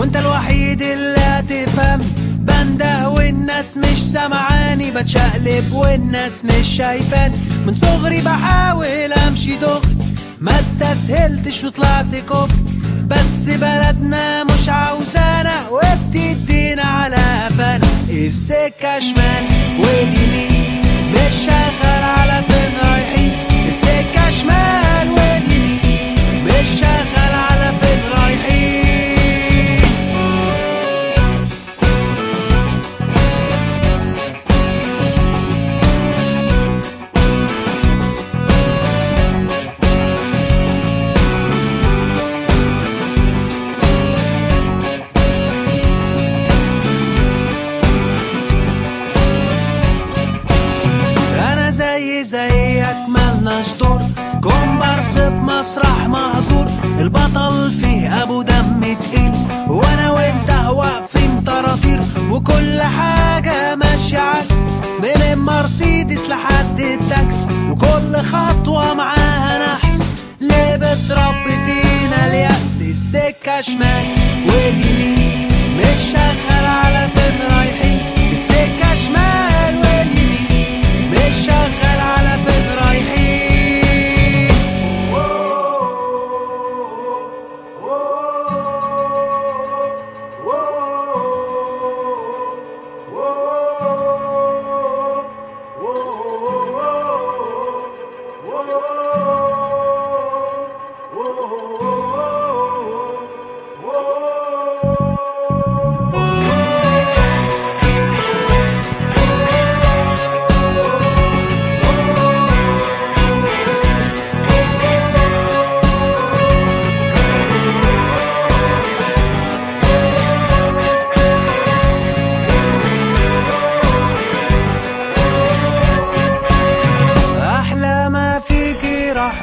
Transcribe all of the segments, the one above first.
وانت الوحيد اللي هتفهم. بنده والناس مش سمعاني بتشقلب والناس مش شايفاني من صغري بحاول امشي دغري ما استسهلتش وطلعت كوب بس بلدنا مش عاوزانا وبتدينا على قفانا. السكة شمال واليمين مش شغال زيك ملناش دور. كومبارس في مسرح مهجور. البطل فيه أبو دم تقيل. وأنا وأنت واقفين طراطير. وكل حاجة ماشية عكس. من المرسيدس لحد التاكس. وكل خطوة معاها نحس. ليه بتربي فينا اليأس؟ السكة شمال واليمين. مش شغال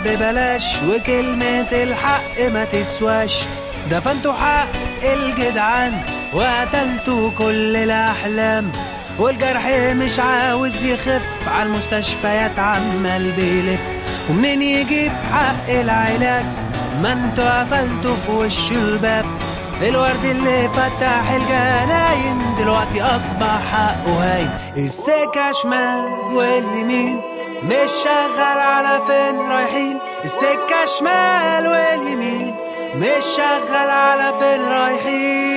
ببلاش وكلمة الحق ما تسواش. دفنتوا حق الجدعان وقتلتوا كل الأحلام. والجرح مش عاوز يخف على المستشفيات عمال بيلف. ومنين يجيب حق العلاج؟ ما أنتوا قفلتوا في وش الباب. الورد اللي فتح الجناين دلوقتي أصبح حقه هاين. السكة شمال واليمين. مش شغال على فين رايحين؟ السكة شمال واليمين. مش شغال على فين رايحين؟